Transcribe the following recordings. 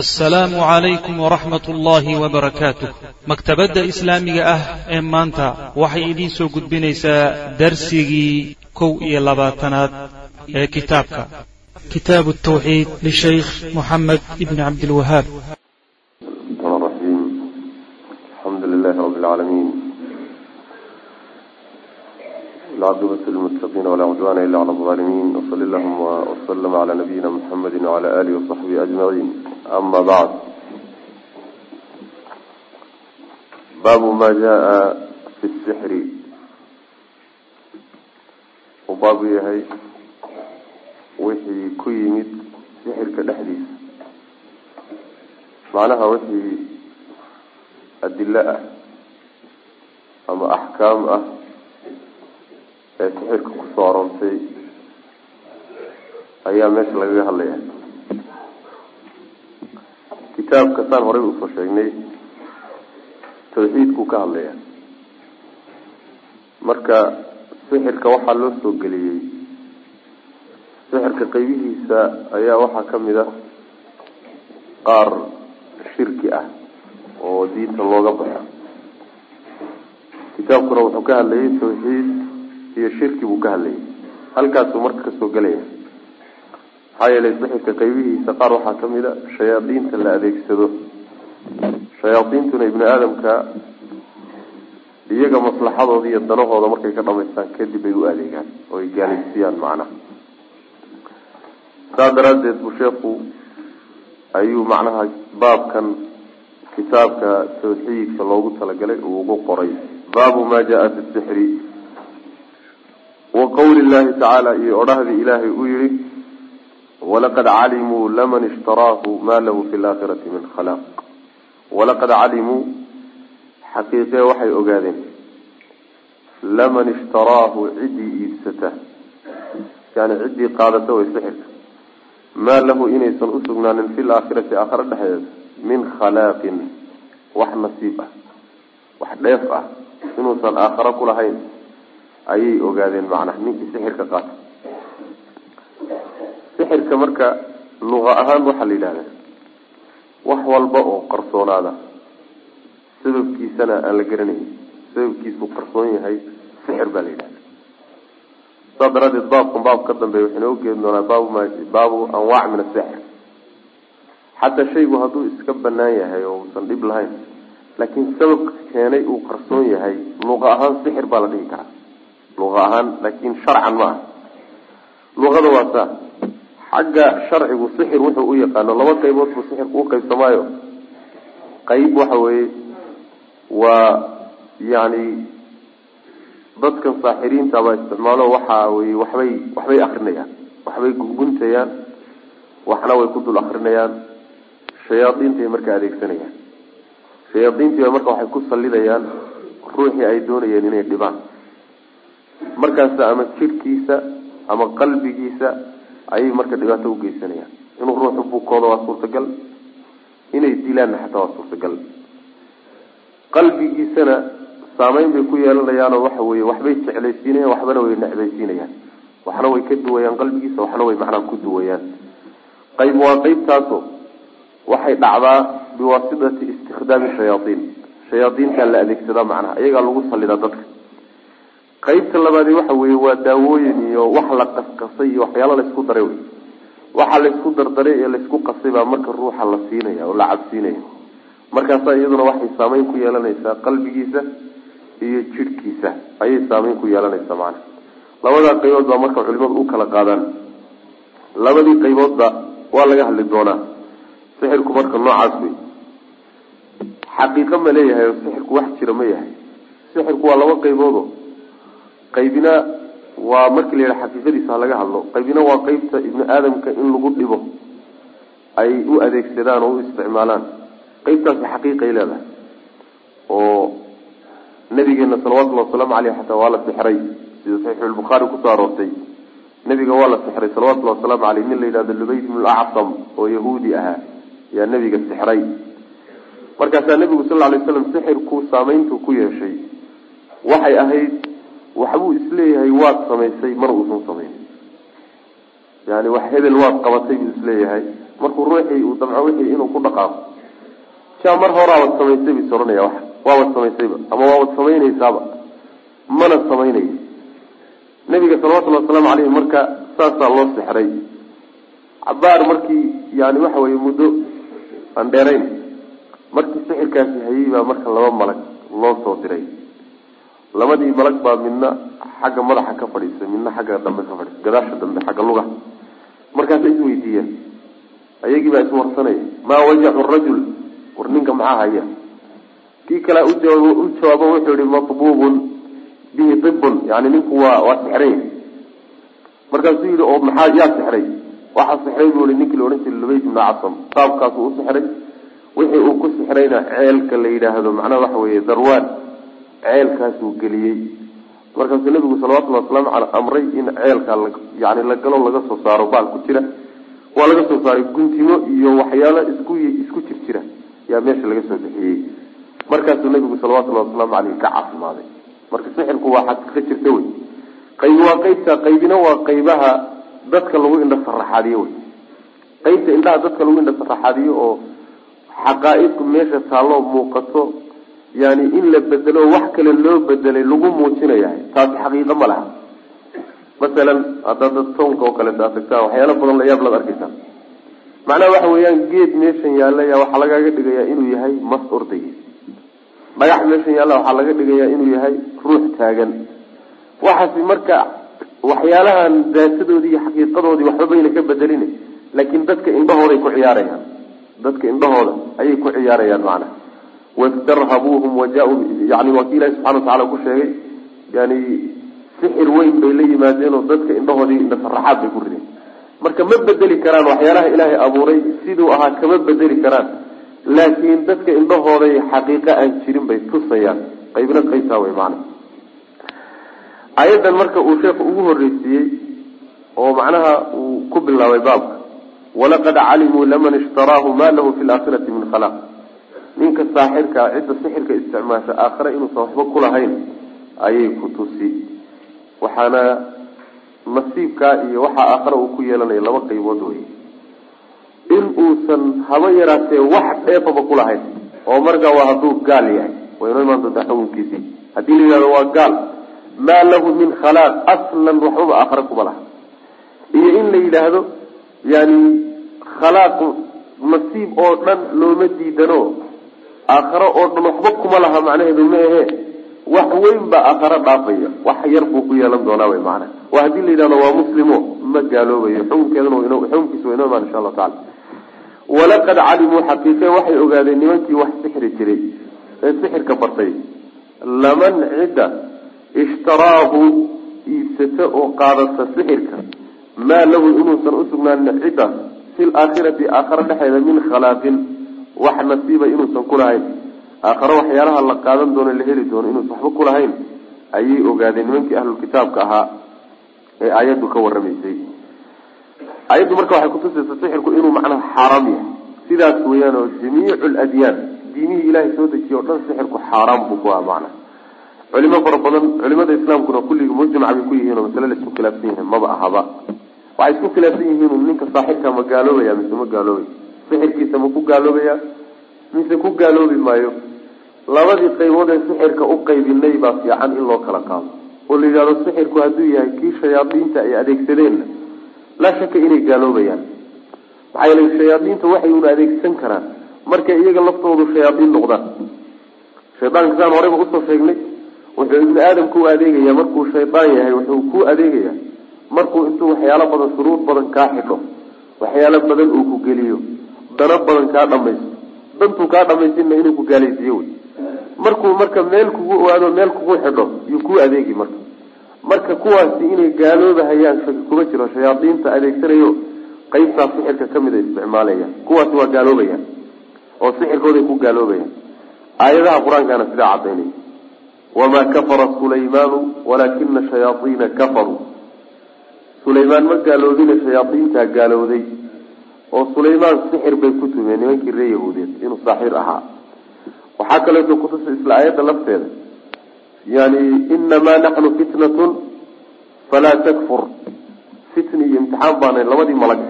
asalaamu calaykum waraxmat ullaahi wabarakaatuh maktabadda islaamiga ah ee maanta waxay idiin soo gudbinaysaa darsigii kow iyo labaatanaad ee kitaabka. Kitaabu tawxiid lishaykh moxamed ibni cabdilwahaab العاقبة للمتقين ولا عدوان إلا على الظالمين وصلى اللهم وسلم على نبينا محمد وعلى آله وصحبه أجمعين أما بعد باب ما جاء في السحر وباب يهي وحي كيمد سحر كدحديث معناها وحي أدلة أما أحكام أه ee sixirka ku soo aroortay ayaa meesha lagaga hadlaya kitaabka saan horey u soo sheegnay tawxiidkuu ka hadlaya marka sixirka waxaa loo soo geliyey. Sixirka qeybihiisa ayaa waxaa ka mid a qaar shirki ah oo diinta looga baxo. Kitaabkuna wuxuu ka hadlayay tawxiid iyo shirki buu ka hadlayay. Halkaasuu marka ka soo gelaya maxaa yeelay sixirka qaybihiisa qaar waxaa ka mid a shayaadiinta la adeegsado. Shayaadiintuna ibni aadamka iyaga maslaxadooda iyo danahooda markay ka dhamaystaan kadib ay u adeegaan oo ay gaalaysiiyaan macnaha. Saas daraaddeed buu sheekhu ayuu macnaha baabkan kitaabka tawxiidka loogu talagalay uu ugu qoray. Baabu ma jaa fi sixri qawli llahi tacaala iyo odhahdii ilaahay uu yihi walaqad calimuu laman ishtaraahu ma lahu fi laakhirati min khalaaq walaqad calimuu xaqiiqee waxay ogaadeen laman ishtaraahu ciddii iibsata. Yani ciddii qaadata way sixirka maa lahu inaysan usugnaanin fi laakhirati aakhare dhexdeeda min khalaaqin wax nasiib ah wax dheef ah inuusan aakhare ku lahayn ayay ogaadeen macnaha ninkii sixirka qaata sixirka marka luqa ahaan waxaa la yidhahdaa wax walba oo qarsoonaada sababkiisana aan la garanayn sababkiisu qarsoon yahay sixir baa la yidhahda saas daraadeed baabkan baab ka dambeeya waxay noo geedi doonaa baabu anwaac min asixir xataa shaygu hadduu iska banaan yahay oo uusan dhib lahayn laakiin sababka keenay uu qarsoon yahay luqa ahaan sixir baa la dhihi karaa luqa ahaan laakin sharcan ma aha luqada waa saa xagga sharcigu sixir wuxuu u yaqaano laba qaybood buu sixirku u qaybsamaayo. Qayb waxa weeye waa yani dadkan saaxiriinta baa isticmaalo waxa weye waxbay waxbay akrinayaan waxbay gunguntayaan waxna way ku dul akrinayaan. Shayaadiintay marka adeegsanayaan. Shayaadiintii marka waxay ku sallidayaan ruuxii ay doonayeen inay dhibaan markaasa ama jidhkiisa ama qalbigiisa ayay marka dhibaato ugeysanayaan inuu ruuxu bukoodo waa suurtagal inay dilaanna xataa waa suurtagal. Qalbigiisana saameyn bay ku yeelanayaanoo waxa weye waxbay jeclaysiinayaan waxbana way necbaysiinayaan. Waxna way ka duwayaan qalbigiisa waxna way macnaha ku duwayaan. Qayb waa qeybtaaso waxay dhacdaa biwaasitati istikdaami shayaaiin shayaadiintaa la adeegsadaa macnaha iyagaa lagu salidaa dadka qaybta labaadi waxa weeye waa daawooyin iyo wax la qasqasay iyo waxyaalo laysku daray wey waxa laysku dardaray ee laysku qasay baa marka ruuxa la siinaya oo la cabsiinaya markaasaa iyaduna waxay saameyn ku yeelanaysaa qalbigiisa iyo jidhkiisa. Ayay saameyn ku yeelanaysaa macana labadaa qaybood baa marka culimadu u kala qaadaan. Labadii qayboodba waa laga hadli doonaa. Sixirku marka noocaas wey xaqiiqo ma leeyahay oo sixirku wax jira ma yahay. Sixirku waa laba qayboodo qaybina waa markii la yidhaha xaqiiqadiisa ha laga hadlo. Qaybina waa qeybta ibni aadamka in lagu dhibo. Ay u adeegsadaan oo u isticmaalaan. Qeybtaasi xaqiiqay leedahay. Oo nabigeena salawatullhi wasalaamu aleyh xataa waa la sixray. Sida saxiixulbukhaari ku soo aroortay. Nabiga waa la sixray salawatullahi wasalaamu aleyh nin la yidhahdo lubayd ibn lacasam oo yahuudi ahaa yaa nabiga sixray. Markaasaa nabigu sal lay slam sixirku saameyntu ku yeeshay. Waxay ahayd waxbuu is leeyahay waad samaysay mana uusan samayn yani wax hebel waad qabatay buu is leeyahay markuu ruuxii uu damco wixii inuu ku dhaqaaqo. Jaa mar horaawad samaysay bis ohanaya wax. Waawad samaysayba ama waawad samaynaysaaba. Mana samaynayo nabiga salawatullhi wasalaamu caleyhi marka saasaa loo sexray cabaar markii yani waxa weye muddo aan dheerayn markii sixirkaasi hayay baa marka laba malag loo soo diray labadii malag baa midna xagga madaxa ka fadhiisay midna xagga dambe ka fadhiisay gadaasha dambe xagga luga markaasa isweydiiyeen. Ayagii baa iswarsanaya maa wajacu rajul? War ninka maxaa haya? Kii kalea u jawaabo wuxuu yihi matbuubun bihi dibun yani ninku waa waa sixray. Markaasuu yihi oo maxaa yaa sixray? Waxaa sixray buu i ninkii la odhan jiray lubayd ibna casam. Qaabkaasuu u sixray. Wixii uu ku sixrayna ceelka la yidhaahdo macnaha waxa weeye darwaan ceelkaasuu geliyey. Markaasuu nabigu salawatullhi wasalaamu caley amray in ceelka yani la galo laga soo saaro baal ku jira. Waa laga soo saaray guntimo iyo waxyaalo isku isku jir jira. Yaa meesha laga soo bixiyey. Markaasuu nabigu salawatullahi wasalaamu caleyh ka cafimaaday marka sixirku waa xaqiiqo jirta wey. Qaybi waa qeybta qaybina waa qaybaha dadka lagu indha saraxaadiyo wey. Qeybta indhaha dadka lagu indha saraxaadiyo oo xaqaa-idku meesha taalloo muuqato yani in la bedelo wax kale loo bedelay lagu muujinaya taasi xaqiiqo ma laha. Masalan haddaad dad toonka oo kaleeta ad waxyaalo badan la yaab laad arkeysaa macnaha waxa weeyaan geed meeshan yaalla yaa waxaa lagaaga dhigayaa inuu yahay mas orday dhagax meeshan yaalla waxaa laga dhigayaa inuu yahay ruux taagan. Waxaasi marka waxyaalahan daatadoodii iyo xaqiiqadoodii waxba bayna ka bedelin laakiin dadka indhahooday ku ciyaarayaan. Dadka indhahooda ayay ku ciyaarayaan macnaha wastarhabuuhum waja-u yani waa ki ilahi subxana watacala ku sheegay yani sixir weyn bay la yimaadeen oo dadka indhahoodii indhasaraxaad bay ku rideen marka ma bedeli karaan waxyaalaha ilaahay abuuray siduu ahaa kama bedeli karaan laakiin dadka indhahooday xaqiiqo aan jirin bay tusayaan qaybna qaybtaa wey macana ayadan marka uu sheekhu ugu horreysiiyey oo macnaha uu ku bilaabay baabka walaqad calimuu laman ishtaraahu ma lahu fi laakhirati min khalaq ninka saaxirkaa cidda sixirka isticmaasha aakhare inuusan waxba kulahayn ayay ku tusi. Waxaana nasiibkaa iyo waxaa aakhare uu ku yeelanaya laba qaybood wey in uusan haba yaraatee wax dheefaba kulahayn oo markaa waa hadduu gaal yahay. Waa inoo imaan doontaa xukunkiisii haddii la yihahdo waa gaal maa lahu min khalaaq aslan waxbaba aakhare kuma laha. Iyo in la yidhaahdo yani khalaaq nasiib oo dhan looma diidano aakhare oo dhan waxba kuma laha macnaheedu ma ahe wax weyn baa aakhare dhaafaya. Wax yar buu ku yeelan doonaa wy macana waa haddii la yidhahdo waa muslimo ma gaaloobayo. Xukunkeeduna xukunkiisa wa inoo imaan insha allahu tacala walaqad calimuu xaqiiqe waxay ogaadeen nimankii wax sixri jiray ee sixirka bartay. Laman cidda ishtaraahu iibsata oo qaadata sixirka. Maa lahu inuusan usugnaanin ciddaas fi laakhirati aakhare dhexeeda min khalaaqin wax nasiiba inuusan kulahayn aakhare waxyaalaha la qaadan doono la heli doono inuusan waxba kulahayn ayay ogaadeen nimankii ahlulkitaabka ahaa ee aayaddu ka waramaysay ayaddu marka waxay kutusaysa sixirku inuu macnaha xaaraam yahay. Sidaas weeyaan oo jamiicu ladyaan diimihii ilaahay soo dejiye o dhan sixirku xaaraam buu ku aha macna culimo fara badan culimada islaamkuna kulligii mujmac bay ku yihiin oo masale la isku khilaafsan yahay maba ahaba. Waxay isku khilaafsan yihiin ninka saaxirka ma gaaloobaya mise ma gaaloobay sixirkiisa ku gaaloobaya mise ku gaaloobi maayo. Labadii qaybood ee sixirka u qaybinay baa fiican in loo kala qaado. Oo la yidhahdo sixirku hadduu yahay kii shayaadiinta ay adeegsadeenna laa shaka inay gaaloobayaan. Maxaa yeele shayaadiinta waxay una adeegsan karaan. Markay iyaga laftoodu shayaadiin noqdaan. Shaydaanka saan horeyba u soo sheegnay. Wuxuu ibni aadamka u adeegaya markuu shaydaan yahay wuxuu ku adeegaya markuu intuu waxyaalo badan shuruud badan kaa xidho. Waxyaalo badan uu ku geliyo dano badan kaa dhamaysto. Dantuu kaa dhamaysinna inuu ku gaalaysiiyo wey. Markuu marka meel kugu owaado meel kugu xidho yuu kuu adeegi marka. Marka kuwaasi inay gaaloobahayaan shaki kuma jiro shayaadiinta adeegsanayo qaybtaa sixirka ka mid a isticmaalayaan. Kuwaasi waa gaaloobayaan oo sixirkooday ku gaaloobayaan. Aayadaha qur'aankaana sidaa cadaynaya wamaa kafara sulaymaanu walaakina shayaaiina kafaruu. Sulaymaan ma gaaloobina shayaaiintaa gaalowday oo sulaymaan sixir bay ku tumeen nimankii reer yahuudeed inuu saaxir ahaa. Waxaa kaleeto kutusa isla aayadda lafteeda yani inamaa naxnu fitnatun falaa takfur. Fitni iyo imtixaan baana labadii malag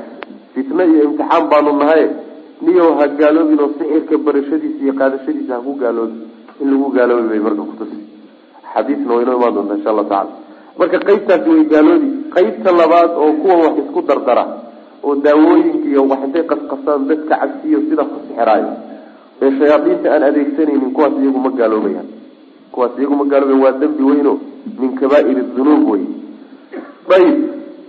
fitno iyo imtixaan baanu nahay niyow ha gaaloobin oo sixirka barashadiisa iyo qaadashadiisa ha ku gaaloobin. In lagu gaaloobi bay marka kutusi xadiisna waynoo imaan doonta insha allahu tacala marka qeybtaasi way gaaloobi qeybta labaad oo kuwan wax isku dardara oo daawooyinka iyo wax intay qasqasaan dadka cabsiyo sida ku sixiraayo. Ee shayaadiinta aan adeegsanaynin kuwaas iyagu ma gaaloobayaan kuwaas iyagu ma gaaloobayan waa dembi weyno min kabaair dunuub wey ayib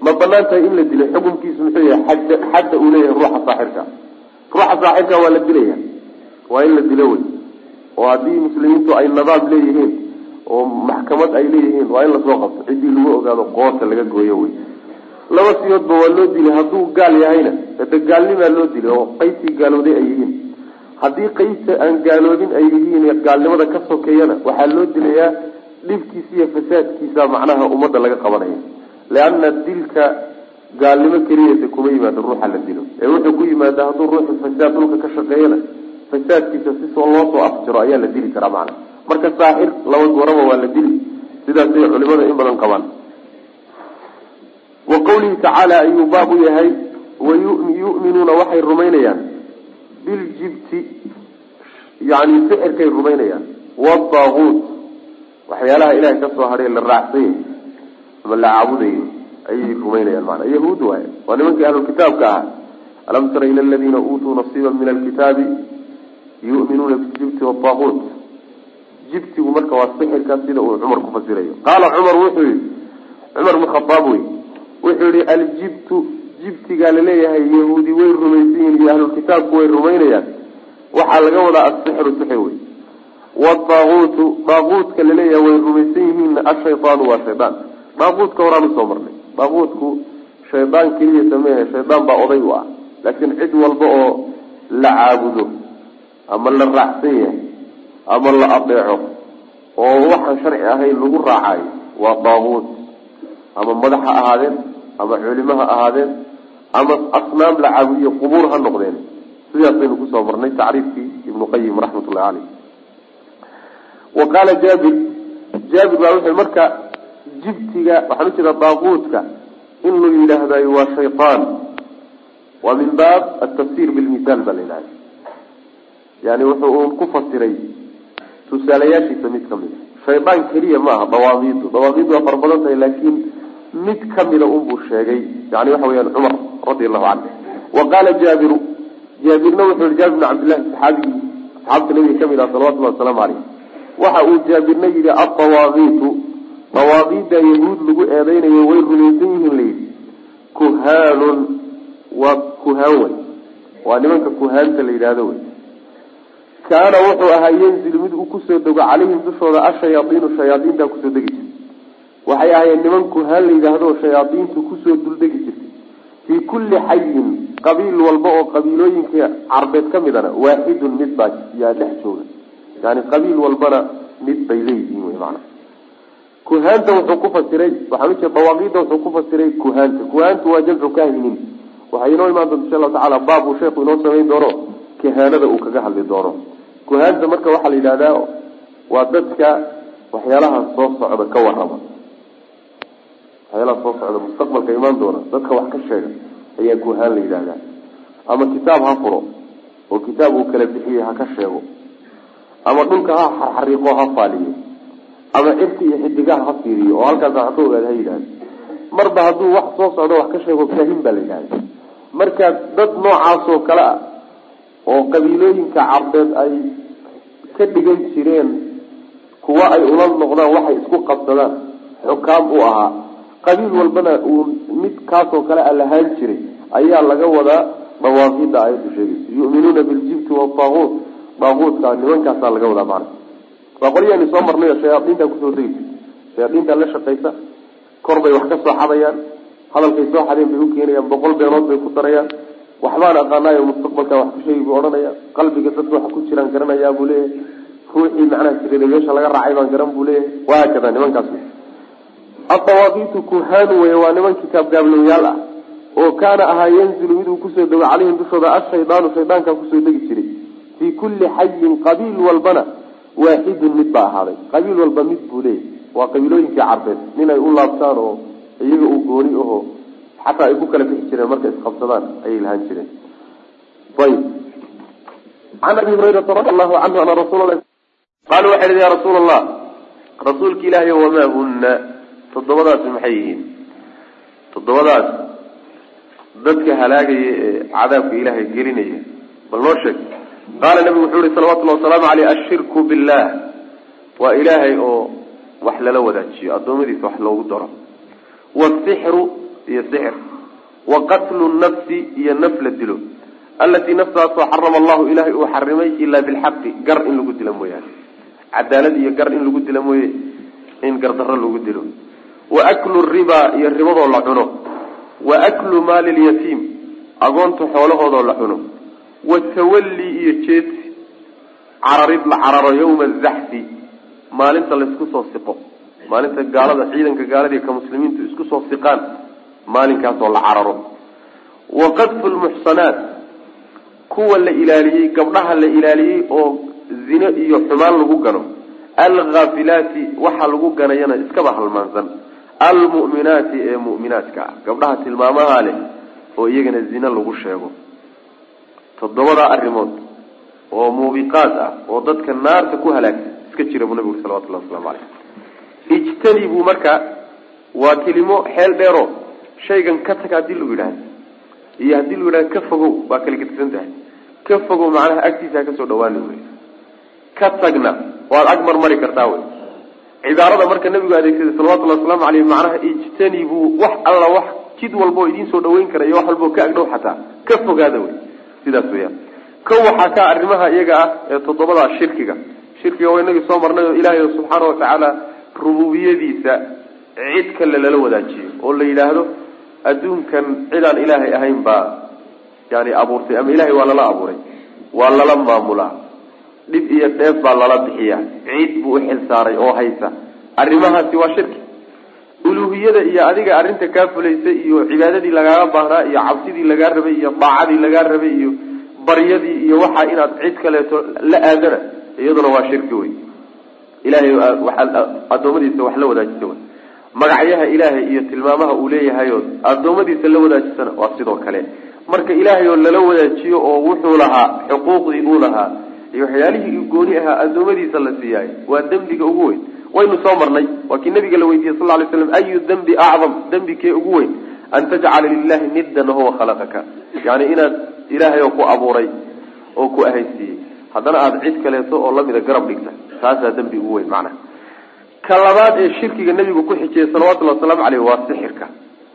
ma bannaan tahay in la dilo xukunkiisu muxuu yahay xadda xadda uu leeyahay ruuxa saaxirka. Ruuxa saaxirka waa la dilaya waa in la dilo wey oo haddii muslimiintu ay nadaab leeyihiin oo maxkamad ay leeyihiin waa in la soo qabto. Ciddii lagu ogaado qoorta laga gooyo wey laba siyoodba waa loo dilay hadduu gaal yahayna hade gaalnimaa loo dilay oo qaybtii gaalooday ay yihiin. Haddii qaybta aan gaaloobin ay yihiin gaalnimada ka sokeeyana waxaa loo dilayaa dhibkiisa iyo fasaadkiisa macnaha ummadda laga qabanaya leanna dilka gaalnimo keliyase kuma yimaado ruuxa la dilo. Ee wuxuu ku yimaada hadduu ruuxu fasaad dhulka ka shaqeeyana fasaadkiisa si soo loo soo afjiro ayaa la dili karaa macna marka saaxir laba goraba waa la dili. Sidaasay culimada in badan qabaan wa qawlihi tacaala ayuu baab u yahay wayu'minuuna waxay rumaynayaan. Biljibti yani sixirkay rumaynayaan. Wadaaguut waxyaalaha ilahay ka soo hadhay la raacsanya ama la caabudayo ayay rumaynayaan maana yahuud waay waa nimankii ahlulkitaabka ahaa. Alam tara ila aladiina uutuu nasiiba min alkitaabi yu'minuuna biljibti wadaaguut jibtigu marka waa sixirka sida uu cumar ku fasirayo. Qaala cumar wuxuu yihi cumar bn wey wuxuu yihi aljibtu jibtigaa la leeyahay yahuudi way rumaysan yihiin iyo ahlulkitaabku way rumaynayaan. Waxaa laga wadaa asixru sixir wey wadaaguutu daaguutka la leeyahay way rumaysan yihiin ashaydaanu waa shaydaan. Daaguutka horaan u soo marnay. Daaguutku shaydaan keliya sameeya shaydaan baa oday u ah laakiin cid walba oo la caabudo ama la raacsan yahay ama la adeeco oo waxaan sharci ahayn lagu raacayo waa daaguut ama madax ha ahaadeen ama culimo ha ahaadeen ama asnaam la caabudiyo qubuur ha noqdeen. Sidaasaynu ku soo marnay tacriifkii ibnu qayim raxmatullahi caleyh wa qaala jaabir jaabir baa wuxuu marka jibtiga waxaan ujeeda daaquudka in lu yidhaahdayo waa shaytaan. Waa min baab atafsir bilmisaal baa la yidhahda yani wuxuu uun ku fasiray tusaalayaashiisa mid ka mid a shaydaan keliya maaha dawaaqiidu dawaaqiidu waa fara tahay laakiin mid kamida unbuu sheegay yani waxa weyaan cumar radi allahu canhu wa qaala jaabiru jaabirna wuxuu yihi jaabir bn cabdillahi saxaabigii asxaabta nabiga ka mid ah salawatullahi wasalaamu caleyh waxa uu jaabirna yidhi adawaaqiitu dawaaqiida yahuud lagu eedeynayo way rumaysan yihiin layidhi kuhaanun waa kuhaan wey waa nimanka kuhaanta la yidhahdo wey kaana wuxuu ahaa yanzilu mid uu ku soo dego calayhim dushooda ashayaaiinu shayaaiintaa ku soo jirtay waxay ahaayeen niman kuhaan la yidhaahdo shayaaiintu ku soo duldegi jirtay. Fii kulli xayin qabiil walba oo qabiilooyinka carbeed ka midana waaxidun mid baa yaa dhex jooga yani qabiil walbana mid bay leeyihiin wy maana kuhaanta wuxuu ku fasiray ujeeda dawaaqiida wuxuu ku fasiray kuhaanta. Kuhaantu waa jamcu kahinin waxay inoo imaan doonta insha allahu tacala baab uu sheekhu inoo samayn doono kahaanada uu kaga hadli doono. Kuhaanta marka waxaa la yidhahdaa waa dadka waxyaalaha soo socda ka warrama waxyaalaha soo socda mustaqbalka imaan doona dadka wax ka sheega ayaa kuhaan la yidhahdaa ama kitaab ha furo oo kitaab uu kala bixiyey ha ka sheego. Ama dhulka ha xarxariiqo ha faaliyo. Ama cirka iyo xidigaha ha fiiriyo oo halkaas wax ka ogaada ha yidhahda marba hadduu wax soo socdo wax ka sheego kaahin baa la yidhahda marka dad noocaasoo kale ah oo qabiilooyinka carbeed ay ka dhigan jireen kuwa ay ula noqdaan waxay isku qabsadaan xukaam u ahaa qabiil walbana uu mid kaasoo kale a lahaan jiray ayaa laga wadaa dawaaqida aayaddu sheegaysa. Yu'minuuna biljibti waaaguut daaguutka nimankaasaa laga wadaa macna waa qolyaani soo marnayo shayaaiinta ku soo degi jirta la shaqaysa kor bay wax ka soo xadayaan hadalkay soo xadeen bay ukeenayaan boqol beenood bay ku darayaan waxbaan aqaanaayo mustaqbalka wax ku sheegi buu odhanaya qalbiga dadka waxa ku jiraan garanayaa buu leeyahay. Ruuxii macnaha meesha laga raacay baan garan buu leeyahay. Wahaakada nimankaas adawaaqiitu kuhaanu wey waa niman kitaab gaabloyaal ah oo kaana ahaa yanzilu miduu ku soo dego calayhim dushooda ashaydaanu shaydaankaa ku soo degi jiray. Fii kulli xayin qabiil walbana waaxidun mid baa ahaaday. Qabiil walba mid buu leeyahy waa qabiilooyinkii carbeed. Nin ay u laabtaan oo iyaga uu gooni aho xataa ay ku kala bixi jireen markay isqabsadaan ayay lahaan jireen. Ayib. Can abi hurayrata radi allahu canhu ana rasuula qaalu waxay ihi ya rasuula allah rasuulka ilaahay wamaa huna toddobadaasi maxay yihiin? Toddobadaas dadka halaagaya ee cadaabka ilaahay gelinaya. Bal noo sheeg qaala nabigu wuxuu yihi salawatullahi wasalaamu aleyh ashirku billah. Waa ilaahay oo wax lala wadaajiyo addoommadiisa wax loogu daro. Wasixru iyo sixir. Wa qatlu nafsi iyo naf la dilo. Allatii naftaasoo xarama allahu ilaahay uu xarimay ilaa bilxaqi gar in lagu dilo mooyaane. Cadaalad iyo gar in lagu dilo mooye in gardarro lagu dilo wa aklu riba iyo ribadoo la cuno. Wa aklu maali lyatiim agoonta xoolahoodoo la cuno. Wa tawalli iyo jeedsi cararid la cararo yawma azaxfi maalinta laysku soo siqo. Maalinta gaalada ciidanka gaalada ka muslimiintu isku soo siqaan maalinkaasoo la cararo. Wa qadfu lmuxsanaat kuwa la ilaaliyey gabdhaha la ilaaliyey oo zine iyo xumaan lagu gano. Alghaafilaati waxa lagu ganayana iskaba halmaansan almu'minaati ee mu'minaadka ah. Gabdhaha tilmaamaha leh oo iyagana zine lagu sheego. Toddobadaa arrimood oo muubiqaad ah oo dadka naarta ku halaagsa iska jira buu nabigu uri salawatullahi waslamu caleyh ijtanibuu marka waa kelimo xeel dheero. Shaygan ka tag haddii lagu yidhahdo iyo haddii lagu yidhahdo ka fogow waa kala gedisan tahay. Ka fogow macnaha agtiisa ha ka soo dhawaani wey. Ka tagna waad ag marmari kartaa wey cibaarada marka nabigu adeegsaday salawatullahi wasalaamu caleyh macnaha ijtanibuu wax alla wax jid walba oo idiin soo dhaweyn kara iyo wax walba oo ka agdhow xataa ka fogaada wey sidaas weyaan ko waxaa ka arrimaha iyaga ah ee toddobada shirkiga. Shirkiga waa inagii soo marnay oo ilaahay subxaana watacaala rububiyadiisa cid kale lala wadaajiyo oo la yidhaahdo adduunkan cidaan ilaahay ahayn baa yani abuurtay ama ilahay waa lala abuuray waa lala maamulaa dhib iyo dheef baa lala bixiyaa. Ciid buu uxil saaray oo haysa. Arrimahaasi waa shirki. Uluhiyada iyo adiga arrinta kaa fulaysay iyo cibaadadii lagaaga baahnaa iyo cabsidii lagaa rabay iyo daacadii lagaa rabay iyo baryadii iyo waxaa inaad cid kaleeto la aadana iyaduna waa shirki wey ilahay addoommadiisa wax la wadaajisa wey magacyaha ilaahay iyo tilmaamaha uu leeyahayo addoommadiisa la wadaajisana waa sidoo kale. Marka ilaahay oo lala wadaajiyo oo wuxuu lahaa xuquuqdii uu lahaa iyo waxyaalihii gooni ahaa addoommadiisa la siiyaayo waa dembiga ugu weyn. Waynu soo marnay. Waa kii nabiga la weydiiyey sal lay slam ayu dembi acdam? Dembi kee ugu weyn. An tajcala lilahi niddan wahuwa khalaqaka. Yani inaad ilaahay oo ku abuuray oo ku ahaysiiyey. Haddana aada cid kaleeto oo lamida garab dhigta. Taasaa dembi ugu weyn macnaha ka labaad ee shirkiga nabigu ku xijiyey salawatullahi wasalaamu caleyh waa sixirka.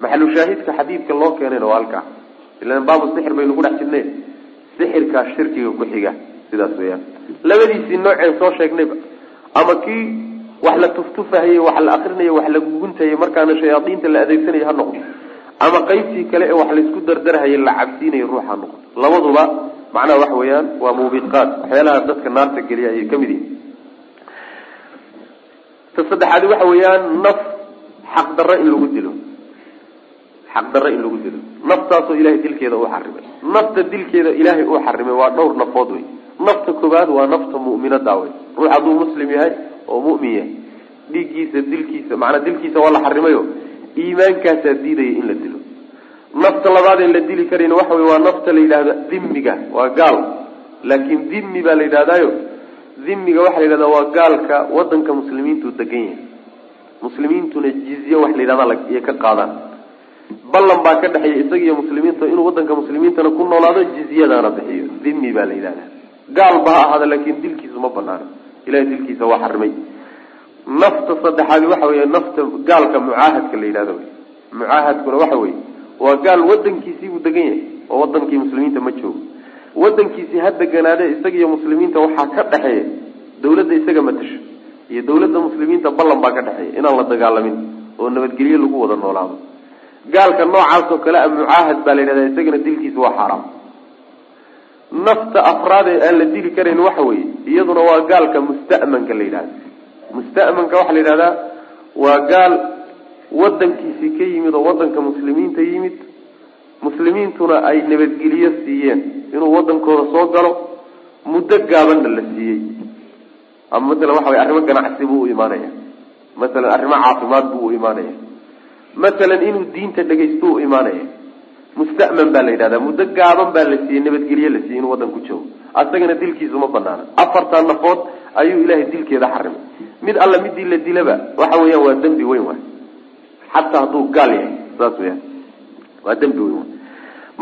Maxalu shaahidka xadiidka loo keenayna waa halkaa ilan baabu sixir baynu ku dhex jirnay. Sixirkaa shirkiga ku xiga sidaas weyaan labadiisii nooceen soo sheegnayba ama kii wax la tuftufahayey wax la akrinayay wax la guguntayay markaana shayaadiinta la adeegsanaya ha noqdo ama qaybtii kale ee wax laysku dardarhayay la cabsiinaya ruux ha noqdo labaduba macnaha waxa weeyaan waa muubiqaat waxyaalaha dadka naarta geliya ayay ka mid yihiin ta saddexaadi waxa weeyaan naf xaq darro in lagu dilo. Xaq darro in lagu dilo. Naftaasoo ilahay dilkeeda uu xarimay. Nafta dilkeeda ilaahay uu xarimay waa dhowr nafood wey nafta koobaad waa nafta mu'minada wey ruux hadduu muslim yahay oo mu'min yahay dhiiggiisa dilkiisa macnaa dilkiisa waa la xarimayo iimaankaasaa diidaya in la dilo. Nafta labaad ee la dili karayna waxa wey waa nafta la yidhahda dhimiga waa gaal. Laakin dhimi baa la yidhahdaayo dhimiga waxaa la yidhahdaa waa gaalka wadanka muslimiintu degan yahay. Muslimiintuna jizye wax la yidhahda iyo ka qaadaan ballan baa ka dhexeeya isaga iyo muslimiinta inuu wadanka muslimiintana ku noolaado jizyadaana bixiyo. Dhimi baa la yidhahdaa gaal ba ha ahaada laakin dilkiisu ma banaano. Ilahay dilkiisa waa xarimay nafta saddexaadi waxa weeye nafta gaalka mucaahadka la yidhahdo wey mucaahadkuna waxa weye waa gaal wadankiisii buu degan yahay oo wadankii muslimiinta ma joogo. Wadankiisii ha deganaade isaga iyo muslimiinta waxaa ka dhexeeya dawladda isaga matasho iyo dawladda muslimiinta ballan baa ka dhexeeya inaan la dagaalamin oo nabadgelyo lagu wada noolaado. Gaalka noocaas oo kale a mucaahad baa la yidhahda isagana dilkiisa waa xaaraam nafta afraad ee aan la dili karayn waxa weeye iyaduna waa gaalka musta'manka la yidhahda musta'manka waxaa la yidhahdaa waa gaal wadankiisii ka yimid oo wadanka muslimiinta yimid. Muslimiintuna ay nabadgeliyo siiyeen inuu wadankooda soo galo muddo gaabanna la siiyey. Ama masalan waxa way arrimo ganacsi buu u imaanaya. Masalan arrimo caafimaad buu u imaanaya. Masalan inuu diinta dhegaysto u imaanaya musta'man baa la yidhahdaa muddo gaaban baa la siiyey nabadgelye la siiyey inuu waddan ku joogo asagana dilkiisu ma banaana afartaa nafood ayuu ilaahay dilkeeda xarimay mid alla midii la dilaba waxa weeyaan waa dembi weyn waay xataa hadduu gaal yahay saas weyaan waa dembi weyn waay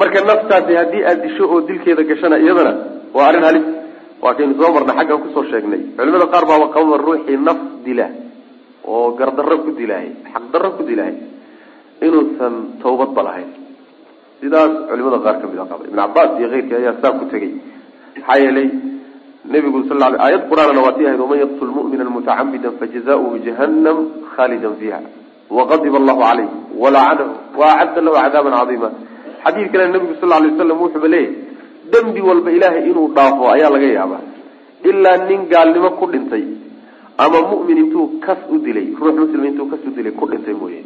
marka naftaasi haddii aad disho oo dilkeeda gashana iyadana waa arrin halis waa kaynu soo marnay xaggan ku soo sheegnay culimada qaar baaba qababa ruuxii naf dila oo gardarro ku dilaahay xaqdarro ku dilaahay inuusan tawbadba lahayn sidaas culimada qaar ka mid a qaba ibn cabaas iyo keyrkii ayaa saa ku tegey maxaa yeelay nabigu sal l aayad qur'aanna waa tii ahayd waman yaqtul mu'mina mutacamida fajazauhu jahannam khalidan fiiha. Waqadiba allahu calayh walacanahu waacadda lahu cadaaban cadiima xadiid kale nabigu sal lay waslam wuxuuba leeyahy dembi walba ilaahay inuu dhaafo ayaa laga yaabaa. Ilaa nin gaalnimo ku dhintay ama mu'min intuu kas u dilay ruux muslim intuu kas u dilay ku dhintay mooye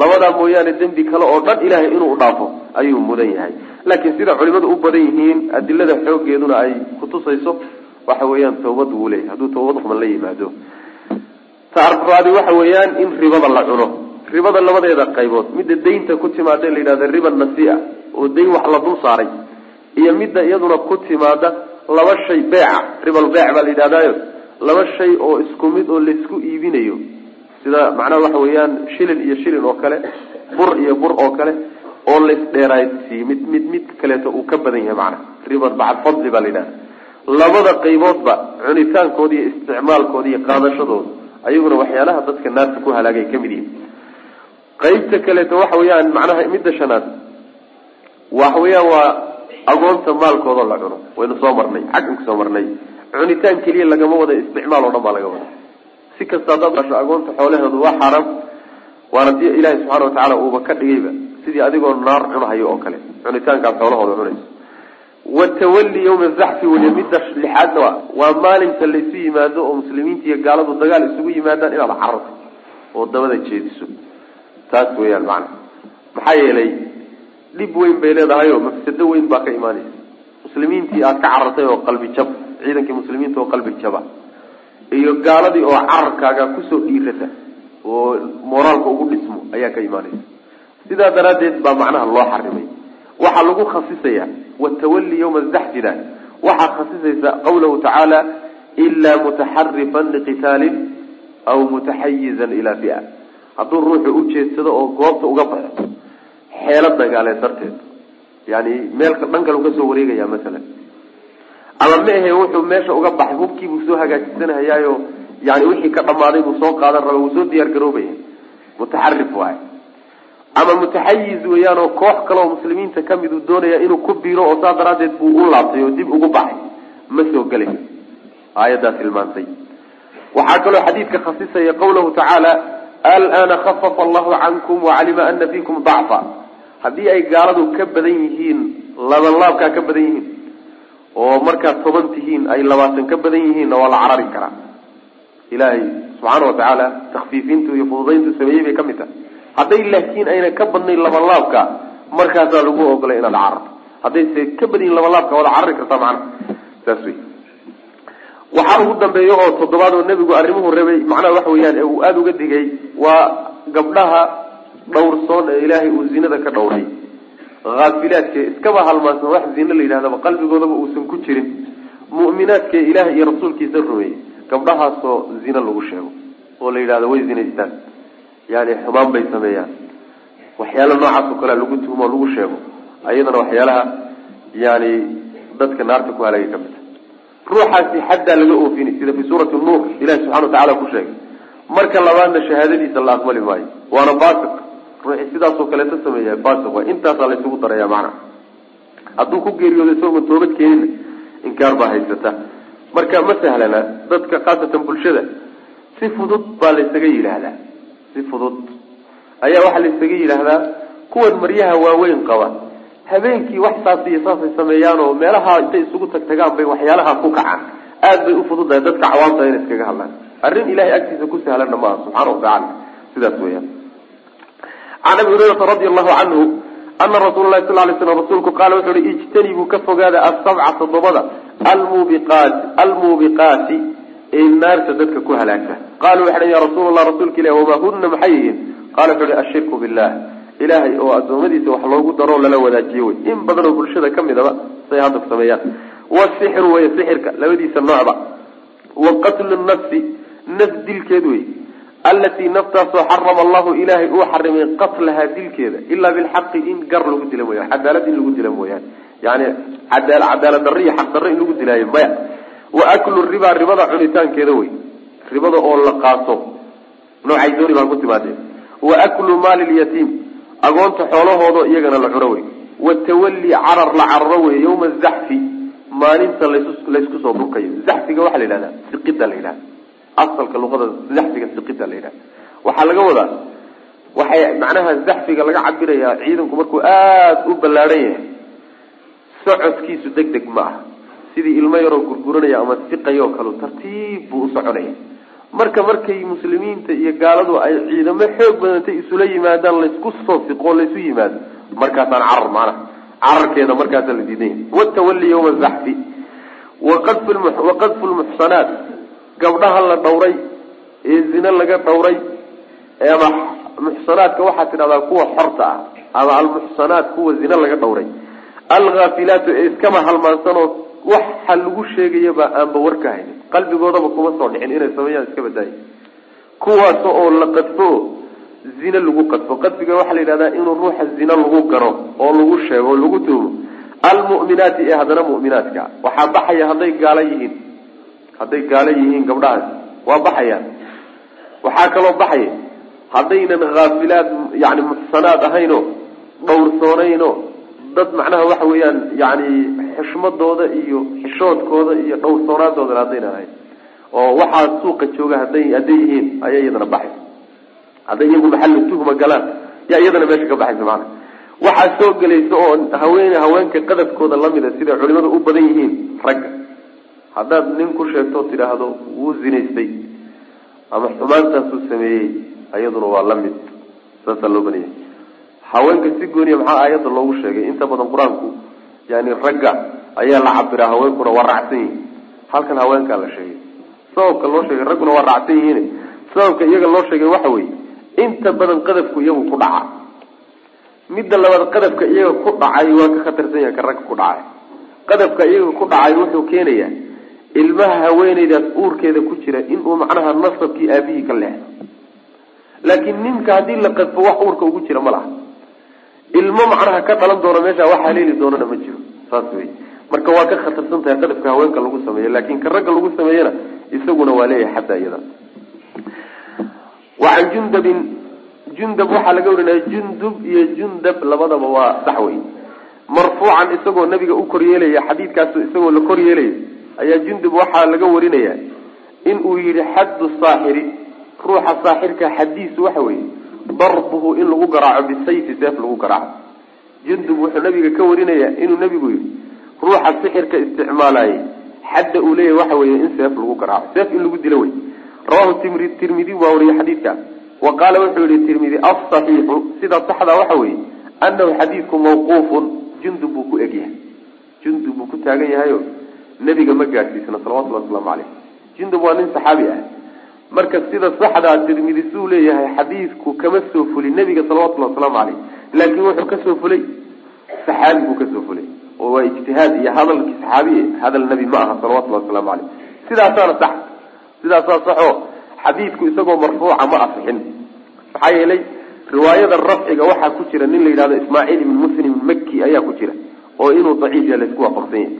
labadaa mooyaane dembi kale oo dhan ilaahay inuu dhaafo ayuu mudan yahay. Laakiin sida culimadu u badan yihiin adilada xoogeeduna ay kutusayso waxa weeyaan tawbad wuu leeyahy hadduu tawbad xuman la yimaado. Taaraadi waxa weeyaan in ribada la cuno. Ribada labadeeda qaybood. Midda daynta ku timaada la yidhahda riba nasia oo dayn wax la dul saaray. Iyo midda iyaduna ku timaada laba shay beeca. Ribal beec baa la yidhahdaayo laba shay oo isku mid oo laysku iibinayo sida macnaha waxa weeyaan shilin iyo shilin oo kale bur iyo bur oo kale oo laysdheeraadsiiy mid mid mid kaleeto uu ka badan yahay macnaha. Riban bacd fadli baa la yidhahda labada qayboodba cunitaankooda iyo isticmaalkooda iyo qaadashadooda ayaguna waxyaalaha dadka naarta ku halaagay ka mid yihiin qaybta kaleeto waxa weeyaan macnaha midda shanaad waxa weeyaan waa agoonta maalkoodao la cuno. Waynu soo marnay xaggan ku soo marnay. Cunitaan keliya lagama wada isticmaal oo dhan baa laga wada si kasta haddaad dhasho agoonta xoolahooda waa xaaraam waana si ilaahi subxana watacaala uuba ka dhigayba sidii adigoo naar cunahayo oo kale cunitaankaad xoolahooda cunayso. Watawalli yawma zaxfi wey midda lixaadna waa waa maalinka laysu yimaado oo muslimiinta iyo gaaladu dagaal isugu yimaadaan inaad cararto oo dabada jeediso. Taas weeyaan macana maxaa yeelay dhib weyn bay leedahay oo mafsado weyn baa ka imaanaysa. Muslimiintii aad ka carartay oo qalbi jab ciidankii muslimiinta oo qalbi jaba iyo gaaladii oo cararkaaga ku soo dhiirata oo moraalka ugu dhismo ayaa ka imaanaysa. Sidaa daraaddeed baa macnaha loo xarimay. Waxaa lagu khasisaya watawalli yawma zaxfida waxaa khasisaysa qawlahu tacaala ilaa mutaxarifan liqitaalin aw mutaxayizan ilaa fia. Hadduu ruuxu ujeedsado oo goobta uga baxo xeelo dagaaleed darteed. Yani meelka dhan kale ka soo wareegaya masalan ama ma ahe wuxuu meesha uga baxay hubkiibuu soo hagaajisanhayaayo yani wixii ka dhamaaday buu soo qaadan raba wuu soo diyaar garoobaya mutaxarif waay ama mutaxayiz weeyaan oo koox kale oo muslimiinta ka mid uu doonaya inuu ku biiro oo saas daraaddeed buu u laabtay oo dib ugu baxay. Ma soo gelay aayaddaa tilmaantay waxaa kaloo xadiidka khasisaya qawlahu tacaala alana khafafa allahu cankum wacalima ana fikum dacfa. Haddii ay gaaladu ka badan yihiin laban laabkaa ka badan yihiin oo markaad toban tihiin ay labaatan ka badan yihiinna waa la carari karaa. Ilaahay subxaana wa tacaala takfiifintu iyo fududayntu sameeyey bay ka mid tahay. Hadday laakiin ayna ka badnayn laban laabka markaasaa lagu ogolay inaad cararto. Haddayse ka badyihin laban laabka waad carari kartaa macnaha. Saas wey waxaa ugu dambeeya oo toddobaad oo nebigu arrimuhu rabay macnaha waxa weeyaan ee uu aada uga digay waa gabdhaha dhowrsoon ee ilaahay uu zinada ka dhowray haafilaadka iskaba halmaansan wax zina la yidhahdaba qalbigoodaba uusan ku jirin. Mu'minaadka ilaahay iyo rasuulkiisa rumeeyey gabdhahaasoo zina lagu sheego oo la yidhahdo way zinaystaan. Yani xumaan bay sameeyaan. Waxyaala noocaas oo kalea lagu tuhmo lagu sheego. Ayadana waxyaalaha yani dadka naarta ku halaagay ka mid a ruuxaasi xaddaa laga oofinay sida fi suurati nuur ilahi subxana watacala ku sheegay. Marka labaadna shahaadadiisa la aqbali maayo. Waana basiq ruuxii sidaasoo kaleeta sameeya basiq waay intaasaa laysugu daraya macnaha hadduu ku geeriyoodo isagoon toobad keenina inkaar baa haysata. Marka ma sahlana dadka khaasatan bulshada si fudud baa laysaga yidhaahdaa. Si fudud. Ayaa waxaa laysaga yidhaahdaa kuwan maryaha waaweyn qaba. Habeenkii wax saas iyo saasay sameeyaan oo meelaha intay isugu tagtagaan bay waxyaalaha ku kacaan. Aad bay ufududahay dadka cawaamta inay iskaga hadlaan. Arrin ilahay agtiisa ku sahlanna maaha subxaana watacala sidaas weyaan can abi hurayrata radi allahu canhu ana rasuula lahi sal lay slam rasuulku qaala wuxu uhi ijtanibuu ka fogaada asabca toddobada almubiqaati almuubiqaati ee naarta dadka ku halaagta qaaluu waxay ya rasuul allah rasuulka ilahi wamaa huna maxay yihiin qaala wuxuu ihi ashirku billah ilaahay oo adoomadiisa wax loogu daroo lala wadaajiyo wey in badan oo bulshada ka midaba say hadda sameeyaan wasixru wey sixirka labadiisa noocba wa qatlu nafsi naf dilkeed wey allatii naftaasoo xarama allahu ilaahay uu xarimay qatlahaa dilkeeda ilaa bilxaqi in gar lagu dila mooyaan cadaalad in lagu dila mooyaane yani cadaalad darro iyo xaq darro in lagu dilaayo maya wa aklu ribaa ribada cunitaankeeda wey ribada oo la qaato noocay dooni baa ku timaadee wa aklu maali lyatiim agoonta xoolahooda iyagana la cuno wey watawalli carar la cararo wey yawma zaxfi maalinta laysku soo dhurkayo zaxfiga waxaa la yidhahdaa siqida la yidhahda asalka luqada zaxfiga siqida la yidhahda waxaa laga wadaa waxay macnaha zaxfiga laga cabirayaa ciidanku markuu aada u ballaadhan yahay socodkiisu deg deg ma ah sidii ilmo yaroo gurguranaya ama siqayoo kale tartiib buu u soconaya. Marka markay muslimiinta iyo gaaladu ay ciidamo xoog badantay isula yimaadaan laysku soo siqoo laysu yimaado markaasaan carar maanaha cararkeeda markaasa la diidan yahay watawalli yawma zaxfi waqadfu lmuxsanaat gabdhaha la dhowray ee zine laga dhowray ama muxsanaadka waxaad tidhahdaa kuwa xorta ah ama almuxsanaat kuwa zine laga dhowray. Alghaafilaatu ee iskama halmaansanoo waxa lagu sheegayaba aanba warka haynin. Qalbigoodaba kuma soo dhicin inay sameeyaan iska badaaya kuwaas oo la qadfo zine lagu qadfo. Qadfiga waxaa la yidhahdaa inuu ruuxa zine lagu garo oo lagu sheego oo lagu tuumo. Almu'minaati ee haddana mu'minaadka waxaa baxaya hadday gaalo yihiin hadday gaalo yihiin gabdhahaas waa baxayaan waxaa kaloo baxaya haddaynan haafilaad yani muxsanaad ahaynoo dhowrsoonayno dad macnaha waxa weeyaan yani xushmadooda iyo xishoodkooda iyo dhowrsoonaadooda haddaynan ahayn oo waxaa suuqa jooga haday hadday yihiin ayaa iyadana baxaysa hadday iyagu maxallu tuhma galaan yaa iyadana meesha ka baxaysa maana waxaa soo gelaysa oo haween haweenka qadafkooda lamida siday culimadu u badan yihiin ragga haddaad nin ku sheegto tidhaahdo wuu zinaystay ama xumaantaasuu sameeyey iyaduna waa la mid. Saasaa loo badanyay haweenka si gooniya maxaa aayadda loogu sheegay? Inta badan qur'aanku yani ragga ayaa la cabiraa haweenkuna waa raacsan yihiin. Halkan haweenkaa la sheegay. Sababka loo sheegay ragguna waa raacsan yihiin. Sababka iyaga loo sheegay waxa weeye inta badan qadafku iyagu ku dhaca. Midda labaad qadafka iyaga ku dhacay waa ka khatarsan yahay ka ragga ku dhacay. Qadafka iyaga ku dhacay wuxuu keenayaa ilmaha haweeneydaas uurkeeda ku jira inuu macnaha nasabkii aabihii ka leexdo laakiin ninka haddii la qadfo wax uurka ugu jira ma laha. Ilmo macnaha ka dhalan doona meesha wax haleeli doonana ma jiro. Saas wey marka waa ka khatarsan tahay qadafka haweenka lagu sameeyo laakiin ka ragga lagu sameeyana isaguna waa leeyahay xataa iyada. Wacan jundabin jundab waxaa laga warinaya jundub iyo jundab labadaba waa sax wey marfuucan isagoo nabiga u koryeelaya xadiidkaas isagoo la koryeelaya ayaa jundub waxaa laga warinaya in uu yihi xaddu saaxiri ruuxa saaxirka xadiisu waxa weeye darbuhu in lagu garaaco bisayfi seef lagu garaaco. Jundub wuxuu nabiga ka warinaya inuu nabigu yihi ruuxa sixirka isticmaalaaye xadda uu leeyahy waxa weeye in seef lagu garaaco. Seef in lagu dilo wey rawahu tirmidi waa wariyey xadiidka. Wa qaala wuxuu yihi tirmidi asaxiixu sida saxda waxa weeye anahu xadiidku mawquufun jundub buu ku egyahay. Jundub buu ku taagan yahayo nebiga ma gaadhsiisna salawatullhi waslamu caleyh jundub waa nin saxaabi ah. Marka sida saxdaa tirmidi suu leeyahay xadiidku kama soo fulin nebiga salawatullhi wasalaamu caleyh laakiin wuxuu ka soo fulay. Saxaabi buu ka soo fulay. Oo waa ijtihaad iyo hadalkii saxaabi hadal nebi ma aha salawatullahi wasalaamu caleyh sidaasaana sax sidaasaa saxo xadiidku isagoo marfuuca ma asixin maxaa yeelay riwaayada rafciga waxaa ku jira nin la yidhahdo ismaaciil ibn muslim maki ayaa ku jira oo inuu daciif yaha laysku waafaqsan yahay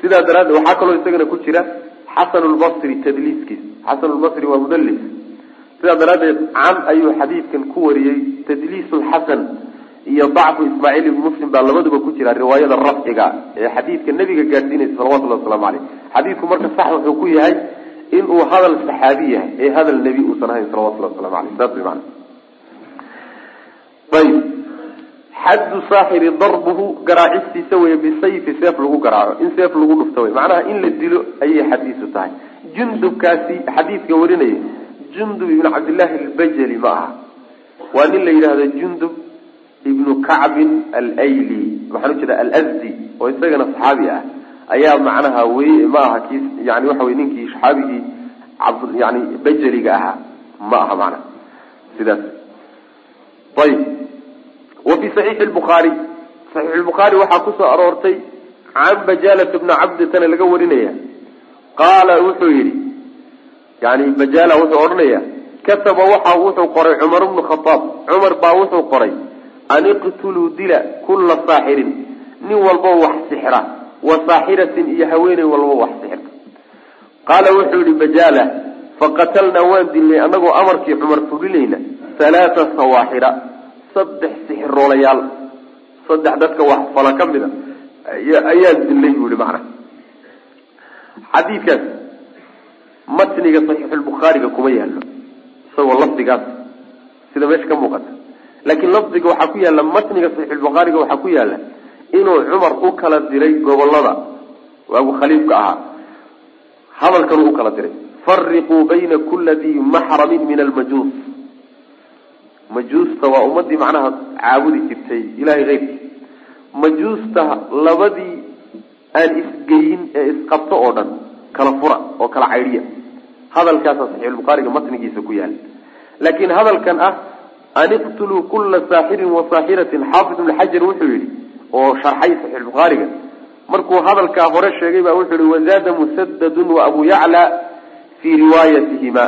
sidaa daraaddeed waxaa kaloo isagana ku jira xasan lbasri tadliiskiis. Xasan lbasri waa mudallis. Sidaa daraaddeed can ayuu xadiidkan ku wariyey tadliis lxasan iyo dacfu ismaaciil ibn muslim baa labaduba ku jira riwaayada rafciga ee xadiidka nabiga gaadhsiinaysa salawatullahi waslamu caleyh xadiidku marka sax wuxuu ku yahay inuu hadal saxaabi yahay ee hadal nebi uusan ahayn salawatullahi waslamu aleyh saas way maana ayib xaddu saaxiri darbuhu garaacistiisa wey bisayfi seef lagu garaaco in seef lagu dhufto wey macnaha in la dilo ayay xadiisu tahay. Jundubkaasi xadiidka warinaya jundub ibnu cabdillaahi albajali ma aha. Waa nin la yidhaahdo jundub ibnu kacbin alayli. Maxaan ujeeda alazdi oo isagana saxaabi ah. Ayaa macnaha wey ma aha kii yani waxa wey ninkii saxaabigii yani bajaliga ahaa. Ma aha macnaha. Sidaas. Ayib wa fi saxiixi lbukhaari saxiix lbukhaari waxaa ku soo aroortay can bajalata bni cabditana laga warinaya. Qaala wuxuu yidhi yani bajala wuxuu odhanaya kataba waxa wuxuu qoray cumar bnu khataab. Cumar baa wuxuu qoray an iqtuluu dila kulla saaxirin nin walbo wax sixra wa saaxiratin iyo haweeney walbo wax sixirta qaala wuxuu yihi bajala faqatalnaa waan dilnay anagoo amarkii cumar fulinayna halaata sawaaxira saddex sixiroolayaal saddex dadka wax fala ka mid a ayaan dilnay buu yihi macna xadiidkaas matniga saxiixulbukhaariga kuma yaallo. Isagoo lafdigaas sida meesha ka muuqata. Laakiin lafdiga waxaa ku yaalla matniga saxiixulbukhaariga waxaa ku yaalla inuu cumar u kala diray gobollada waagu khaliifka ahaa. Hadalkanuu u kala diray. Fariquu bayna kula dii maxramin min almajuus majuusta waa ummadii macnaha caabudi jirtay ilahay keyrkii majuusta labadii aan isgeyin ee isqabto oo dhan kala fura oo kala caydhiya hadalkaasa saxiixulbukhaariga matnigiisa ku yaalla laakiin hadalkan ah an iqtuluu kula saaxirin wa saaxiratin xaafid ibnu xajar wuxuu yihi oo sharxay saxiixulbukhaariga markuu hadalkaa hore sheegay baa wuxuu yihi wazaada musadadun wa abu yacla fii riwaayatihima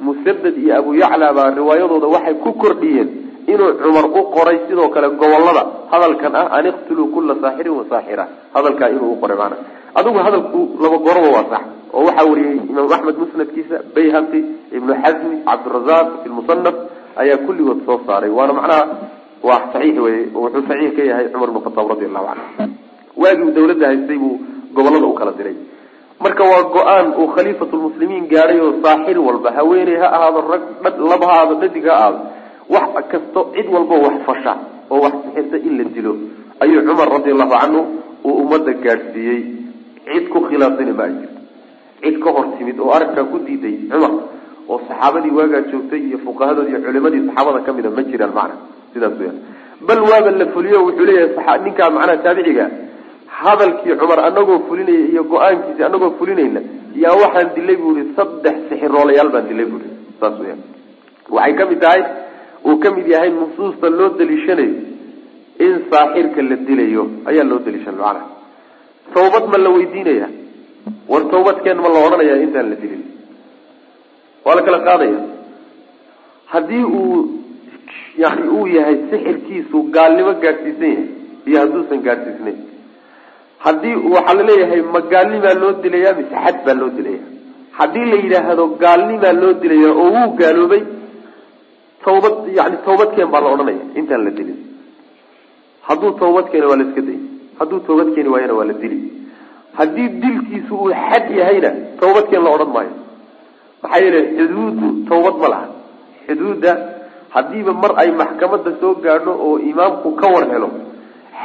musadad iyo abu yacla baa riwaayadooda waxay ku kordhiyeen inuu cumar u qoray sidoo kale gobollada hadalkan ah an iqtuluu kula saaxirin wa saaxira. Hadalkaa inuu u qoray maana. Adigu hadalku laba goroba waa sax oo waxaa wariyey imaam axmed musnadkiisa bayhaqi ibnu xasmi cabdirazaq fi lmusanaf ayaa kulligood soo saaray. Waana macnaha waa saxiix weye wuxuu saxiix ka yahay cumar ibn khataab radi allahu canhu waagii dawladda haystay buu gobollada u kala diray marka waa go'aan uu khaliifatulmuslimiin gaadhay oo saaxir walba haweeney ha ahaado rag lab ha ahaado dhadig ha ahaado wax kasto cid walba wax fasha oo wax sixirta in la dilo. Ayuu cumar radi allahu canhu uu ummadda gaadhsiiyey. Cid ku khilaafsani ma ay jirto. Cid ka hor timid oo arrinkaa ku diiday cumar oo saxaabadii waagaa joogtay iyo fuqahadood iyo culimadii saxaabada ka mida ma jiraan macna. Sidaas weyaan bal waaba la fuliyo wuxuu leeyahay ninkaa macnaha taabiciga hadalkii cumar anagoo fulinaya iyo go'aankiisi anagoo fulinayna yaa waxaan dilay bu ihi saddex sixiroolayaal baan dilay saas weyaan waxay ka mid tahay uu ka mid yahay nusuusta loo daliishanayo in saaxirka la dilayo. Ayaa loo daliishan macnaha. Tawbad ma la weydiinaya war tawbadkeen ma la odhanaya intaan la dilin? Waa la kala qaadaya. Haddii uu yani uu yahay sixirkiisu gaalnimo gaadhsiisan yahay iyo hadduusan gaadhsiisnayn haddii waxaa la leeyahay ma gaalnimaa loo dilaya mise xad baa loo dilaya haddii la yidhaahdo gaalnimaa loo dilaya oo wuu gaaloobay tawbad yani tawbadkeen baa la odhanaya intaan la dilin. Hadduu tawbad keena waa la iska dayay hadduu tawbad keeni waayana waa la dili. Haddii dilkiisu uu xad yahayna tawbadkeen la odhan maayo. Maxaa yeele xuduuddu tawbad ma laha. Xuduudda haddiiba mar ay maxkamadda soo gaadho oo imaamku ka war helo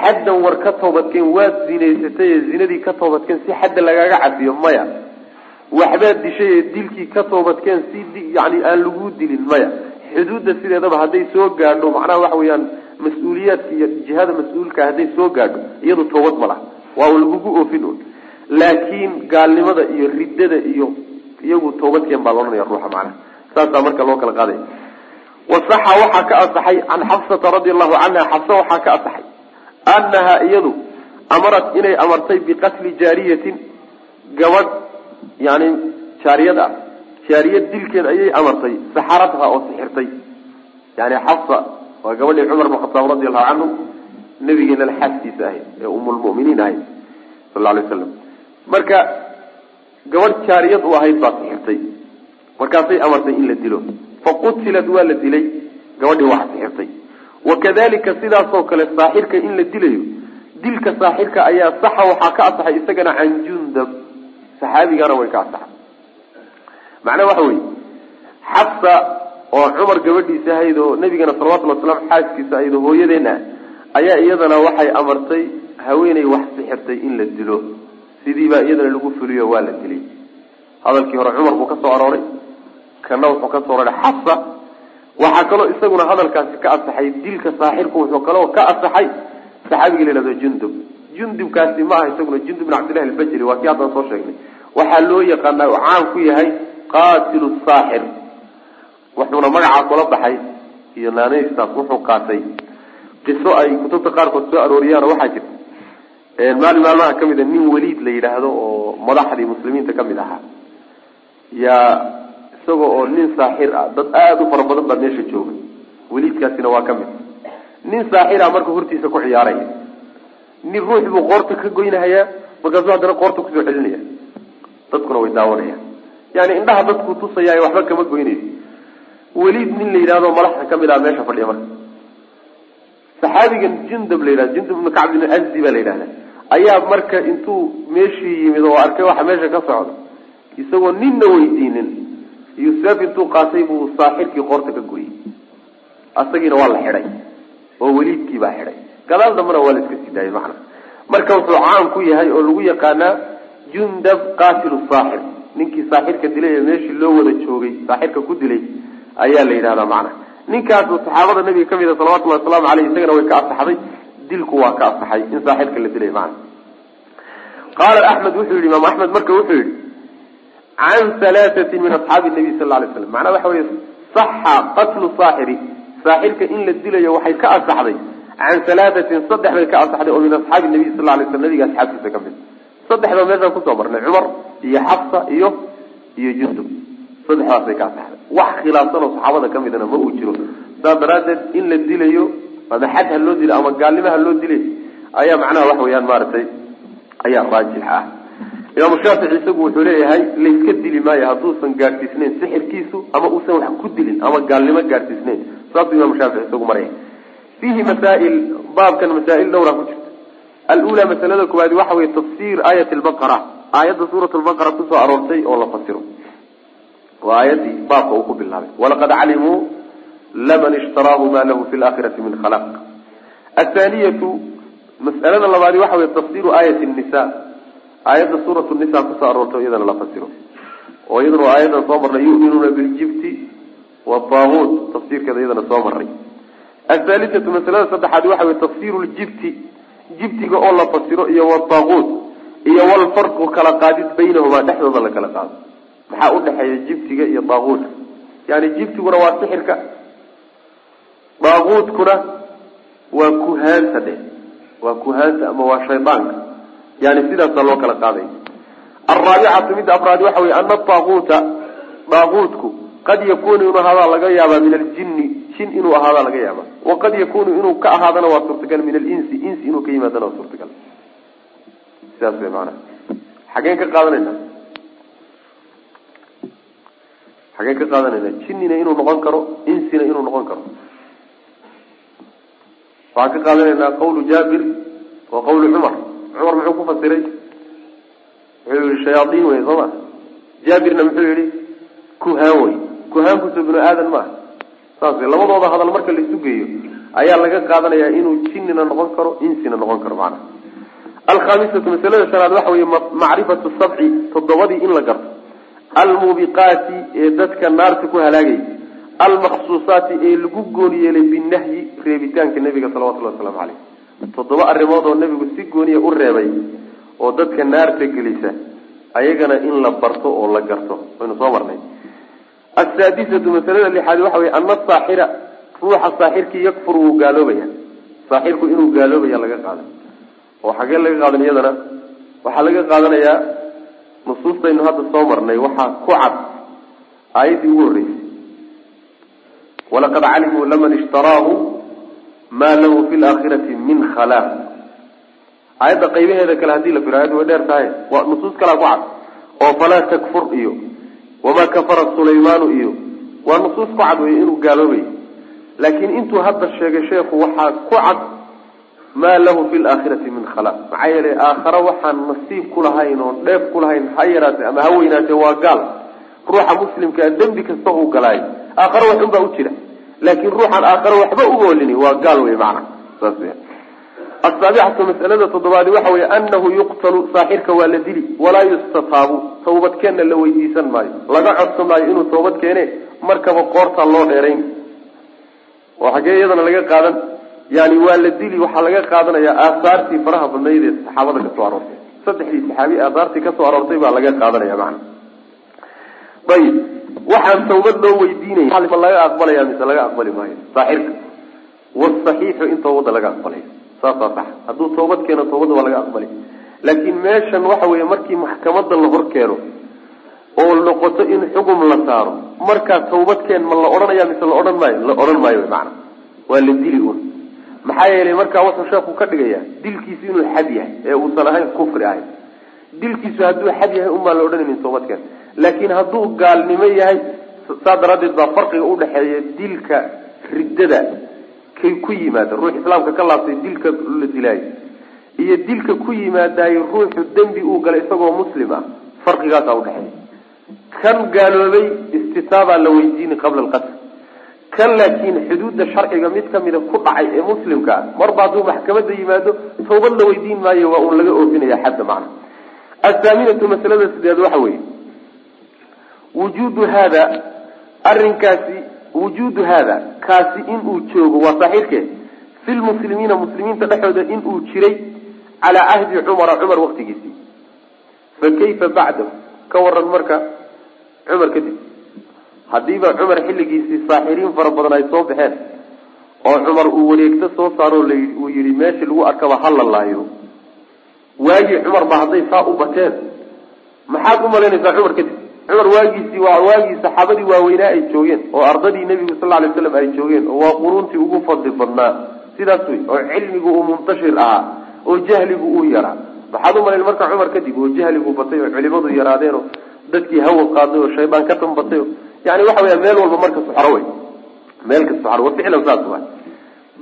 xaddan war ka toobadkeen waad zinaysatay zinadii ka toobadkeen si xadda lagaaga cafiyo maya. Waxbaad dishay dilkii ka toobadkeen si yani aan lagu dilin maya. Xuduudda sideedaba hadday soo gaadho macnaha waxa weeyaan mas'uuliyaadka iyo jihada mas'uulka hadday soo gaadho iyadu toobad ma laha. Waa lagugu oofin un laakiin gaalnimada iyo riddada iyo iyagu toobadkeen baa laodhanaya ruuxa macnaha. Saasaa marka loo kala qaaday wasaxa waxaa ka asaxay can xafsata radi allahu canha xafsa waxaa ka asaxay annaha iyadu amarat inay amartay biqatli jaariyatin gabadh yani jaariyad ah jaariyad dilkeed ayay amartay saxaradha oo sixirtay yani xafsa waa gabadhii cumar bn khataab radi allahu canhu nabigeena xaaskiisa ahayd ee umulmuminiin ahayd sal alay waslam marka gabadh jaariyad u ahayd baa sixirtay markaasay amartay in la dilo faqutilat waa la dilay gabadhii wax sixirtay wakadalika sidaasoo kale saaxirka in la dilayo dilka saaxirka ayaa saxa waxaa ka asaxay isagana can jundab. Saxaabigana way ka asaxay macnaha waxa weye xabsa oo cumar gabadhiisa ahayd oo nabigana salawatulli wasalaam xaaskiisa ahayd oo hooyadeen ah ayaa iyadana waxay amartay haweeney wax sixirtay in la dilo. Sidiibaa iyadana lagu fuliyo waa la dilay. Hadalkii hore cumar buu ka soo arooray kana wuxuu ka soo aroray xabsa waxaa kaloo isaguna hadalkaasi ka asaxay dilka saaxirku wuxuu kaloo ka asaxay saxaabiga la yihahdo jundub. Jundubkaasi ma aha isaguna jundub bin cabdillahi albajri waa kii haddaan soo sheegnay. Waxaa loo yaqaanaa oo caan ku yahay qaatilu saaxir. Wuxuuna magacaa kula baxay iyo naanaystaas wuxuu qaatay. Qiso ay kutubta qaarkood soo arooriyaano waxaa jirta. Maalin maalmaha ka mid a nin weliid la yidhaahdo oo madaxdii muslimiinta ka mid ahaa. Yaa isaga oo nin saaxir ah dad aada u fara badan baa meesha jooga weliidkaasina waa ka mid nin saaxira marka hortiisa ku ciyaaraya. Nin ruux buu qoorta ka goynahayaa markaasuu haddana qoorta ku soo celinaya. Dadkuna way daawanayaan. Yani indhaha dadku tusaya waxba kama goynayso weliid nin la yidhahdo madaxda ka mid ah meesha fadhiya marka. Saxaabigan jundub la yidhahdo jundub ibnu kacb ibn asdi baa la yidhahda ayaa marka intuu meeshii yimid oo arkay waxa meesha ka socda isagoo ninna weydiinin seef intuu qaatay buu saaxirkii qoorta ka goyey asagiina waa la xidhay oo weliidkii baa xidhay gadaal dambena waa la iska sii daayay macna. Marka wuxuu caan ku yahay oo lagu yaqaanaa jundab qaatilu saaxir ninkii saaxirka dilay ee meeshii loo wada joogay saaxirka ku dilay ayaa la yidhahdaa macna. Ninkaasu saxaabada nabiga ka mid a salawatullahi wasalaamu aleyh isagana way ka asaxday dilku waa ka asaxay in saaxirka la dilay macna. Qaala axmed wuxuu yihi imaam axmed marka wuxuu yihi can halaatatin min asxaabi nabiy sal la alay slam macnaa waxa weye saxa qatlu saaxiri saaxirka in la dilayo waxay ka asaxday can halaatatin saddex bay ka asaxday oo min asxaabi nabiy sal lay slam nabiga asxaabtiisa ka mid saddexda meeshaan ku soo marnay cumar iyo xafsa iyo iyo jundub saddexdaasay ka asaxday wax khilaafsan oo saxaabada ka midna ma uu jiro saas daraaddeed in la dilayo ama xad ha loo dilo ama gaalnimo ha loo dilay ayaa macnaha waxa weeyaan maaragtay ayaa raajix ah imaamu shaafici isagu wuxuu leeyahay layska dili maayo hadduusan gaadhsiisnayn sixirkiisu ama uusan wax ku dilin ama gaalnimo gaadhsiisnayn saasuu imaamu shaafici isagu maraya. Fiihi masaa'il baabkan masaa'il dhowra ku jirta. Alula masalada koowaadi waxa weye tafsir aayat lbaqara aayadda suurat lbaqara ku soo aroortay oo la fasiro. Waa aayadii baabka uu ku bilaabay. Walaqad calimuu laman ishtaraahu ma lahu fi laakhirati min khalaq. Athaniyatu mas'alada labaadi waxa weye tafsiru aayat nisa aayadda suurat nisa ku soo aroortay iyadana la fasiro. oo iyadana aayadan soo marnay yu'minuuna biljibti wataaguut tafsiirkeeda iyadana soo marray athaalithatu masalada saddexaadi waxa weye tafsiru ljibti jibtiga oo la fasiro iyo wataaguut iyo walfarqu kala qaadid baynahumaa dhexdooda la kala qaado. Maxaa udhexeeya jibtiga iyo daaguutka yani jibtiguna waa sixirka daaguutkuna waa kuhaanta dhe waa kuhaanta ama waa shaydaanka yani sidaasaa loo kala qaaday. Alraabicatu midda afraad waxa wey ana daaguuta daaguutku qad yakunu inuu ahaadaa laga yaabaa min aljini jin inuu ahaadaa laga yaaba waqad yakunu inuu ka ahaadana waa suurtagal min alinsi insi inuu ka yimaadana waa suurtagal. Sidaas way maanaa xageen ka qaadanayna. Xageen ka qaadanayna jinnina inuu noqon karo insina inuu noqon karo. Waxaan ka qaadanaynaa qawlu jaabir wa qawlu cumar cumar muxuu ku fasiray? Wuxuu yihi shayaaiin wey soo ma? Jaabirna muxuu yihi kuhaan wey kuhaankuso binu aadan maaha saas wey labadooda hadal marka la isu geeyo ayaa laga qaadanayaa inuu jinnina noqon karo insina noqon karo macnaha alkhamisatu masalada shanaad waxa weeye macrifatu sabci toddobadii in la garto. Almuubiqaati ee dadka naarta ku halaagayay almaksuusaati ee lagu gooni yeelay binahyi reebitaanka nebiga salawatullhi wasalaamu caleyh toddoba arrimood oo nebigu si gooniya u reebay oo dadka naarta gelisa ayagana in la barto oo la garto. Waynu soo marnay. Asaadisatu masalada lixaad waxa wey ana saaxira ruuxa saaxirkii yakfur wuu gaaloobaya. Saaxirku inuu gaaloobaya laga qaadan oo xagee laga qaadan iyadana waxaa laga qaadanayaa nusuustaynu hadda soo marnay waxaa ku cad aayaddii ugu horreysay. Walaqad calimuu laman ishtaraahu maa lahu fi laakhirati min khalaaq. Aayadda qaybaheeda kale haddii la firo ayaddu way dheer tahay. Waa nusuus kalaa ku cad oo falaa takfur iyo wamaa kafara sulaymaanu iyo waa nusuus ku cad wey inuu gaaloobayo laakiin intuu hadda sheegay sheekhu waxaa ku cad maa lahu fi laakhirati min khalaaq. Maxaa yeelay aakhare waxaan nasiib ku lahayn oon dheef ku lahayn ha yaraatee ama ha weynaatee waa gaal. Ruuxa muslimkaa dembi kasta uu galaayo. Aakhare wax unbaa u jira laakiin ruuxaan aakhare waxba uga olini waa gaal wey w asaabicatu masalada toddobaadi waxa weye anahu yuqtalu saaxirka waa la dili walaa yustataabu tawbadkeenna la weydiisan maayo. Laga codsan maayo inuu tawbad keene markaba qoortaa loo dheerayn. Oo xaggee iyadana laga qaadan. Yani waa la dili waxaa laga qaadanayaa aahaartii faraha badnayd ee saxaabada ka soo aroortay. Saddexdii saxaabi aahaartii ka soo aroortay baa laga qaadanaya macna ayib waxaan tawbad loo weydiinaya laga aqbalaya mise laga aqbali maayo? Saaxirka wasaxiixu in tawbada laga aqbalayo saasaa sax hadduu toobad keeno toobadda waa laga aqbalay. Laakiin meeshan waxa weeye markii maxkamada la hor keeno oo noqoto in xugum la saaro markaa tawbadkeen ma la odhanaya mise la odhan maayo? La odhan maayo mana waa la dili un maxaa yeelay markaa wuxuu sheeku ka dhigaya dilkiisu inuu xad yahay. Ee uusan ahayn kufri ahayn. Dilkiisu hadduu xad yahay unbaa la odhanaynin tawbadkeen laakiin hadduu gaalnimo yahay saa daraaddeed baa farqiga udhaxeeya dilka riddada kay ku yimaada ruux islaamka ka laabtay dilka la dilaayo. Iyo dilka ku yimaadaayo ruuxu dembi uu galay isagoo muslim ah farqigaasaa udhexeeya kan gaaloobay istitaabaa la weydiini qabla alqatl. Kan laakiin xuduudda sharciga mid kamida ku dhacay ee muslimka ah marba hadduu maxkamada yimaado tawbad la weydiin maayo waa uun laga oofinaya xadda macna. Athaaminatu masalada sideed waxa weeye wujuudu haada arrinkaasi wujuudu haada kaasi inuu joogo waa saxiirkee fi lmuslimiina muslimiinta dhexooda inuu jiray calaa cahdi cumara cumar waktigiisii fa kayfa bacdahu? Ka waran marka cumar kadib. Haddiiba cumar xilligiisii saaxiriin fara badan ay soo baxeen oo cumar uu wareegto soo saaroo la uu yihi meeshii lagu arkaba ha la laayo. Waagii cumar ba hadday saa u bateen. Maxaad u malaynaysaa cumar kadib cumar waagiisii waa waagii saxaabadii waaweynaa ay joogeen oo ardadii nebigu sal lay slam ay joogeen oo waa quruuntii ugu fadli badnaa. Sidaas wey oo cilmigu uu muntashir ahaa oo jahligu uu yaraa. Maxaad u malayn marka cumar kadib oo jahligu batay oo culimadu yaraadeen oo dadkii hawa qaaday oo shaydaan ka tambatay o yani waxa weya meel walba marka suxro wey. Meel ka suxro wa ficlan saas wa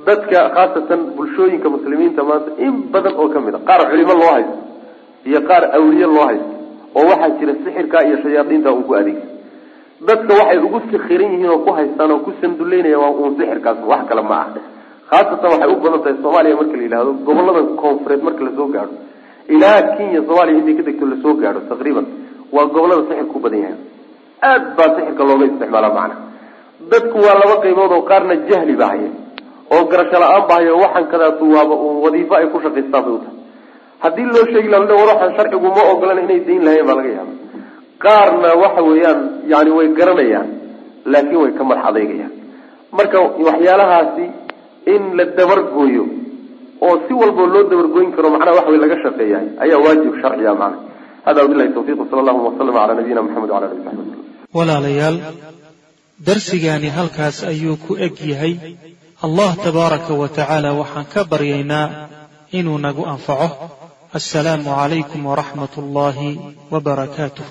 dadka khaasatan bulshooyinka muslimiinta maanta in badan oo ka mid a qaar culimo loo haysto iyo qaar awliye loo haysto oo waxaa jira sixirka iyo shayaadiinta uu ku adeegsa dadka waxay ugu sikiran yihiin oo ku haystaan oo ku sanduleynaya waa uun sixirkaas wax kale ma ah khaasatan waxay u badan tahay soomaaliya marka la yidhahdo goboladan koonfureed marka la soo gaadho. Ilaa kenya soomaaliya intay ka degto la soo gaadho taqriiban waa gobollada sixirka u badan yahay. Aad baa sixirka looga isticmaala macna. Dadku waa laba qaybood oo qaarna jahli ba haya oo garasho la'aan ba haya waxaan kadaatu waaba uun wadiifo ay ku shaqaystaan bay u tahay haddii loo sheegi la war waxaan sharcigu ma ogolan inay dayn lahayn baa laga yaaba qaarna waxa weeyaan yani way garanayaan laakiin way ka madax adeygayaan marka waxyaalahaasi in la dabargooyo oo si walbao loo dabargooyin karo macnaha wax way laga shaqeeyahay ayaa waajib sharciya macna hada wabilahi tawfiq sala allahuma waslama cala nabiyina maxamed wala ali waslm walaalayaal darsigaani halkaas ayuu ku eg yahay. Allah tabaaraka wa tacaala waxaan ka baryaynaa inuu nagu anfaco assalaamu calaykum waraxmat ullaahi wabarakaatuh